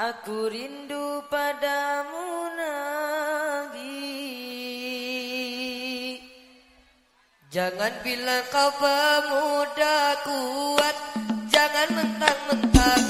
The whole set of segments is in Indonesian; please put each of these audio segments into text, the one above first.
Aku rindu padamu Nabi Jangan bilang kau pemuda kuat Jangan mentang-mentang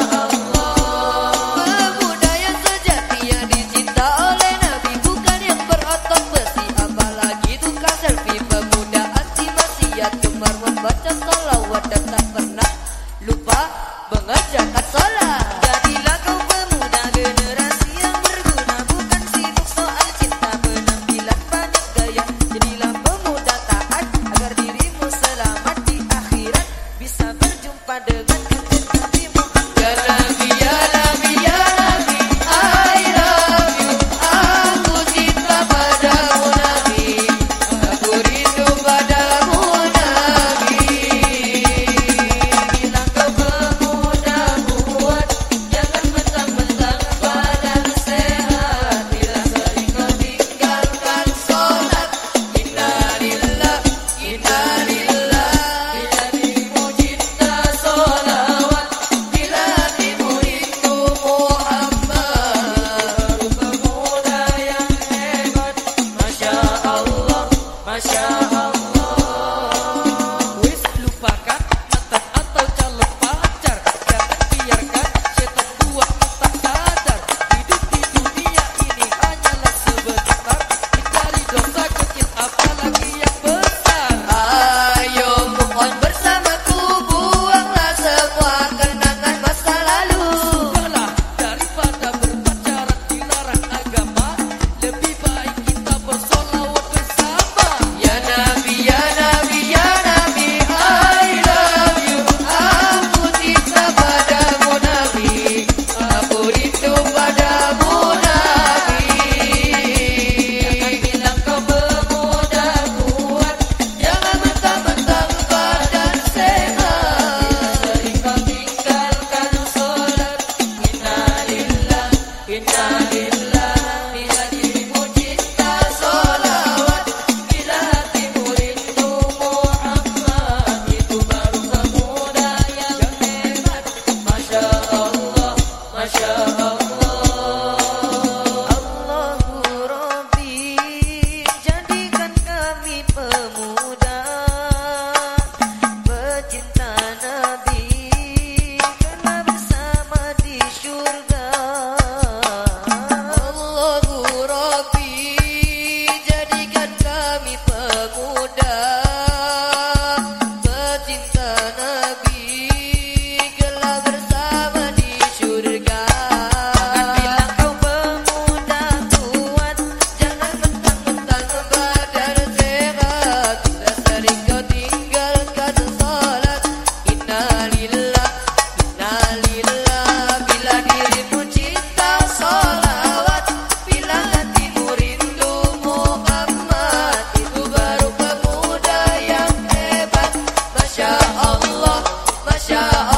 pemu Yeah.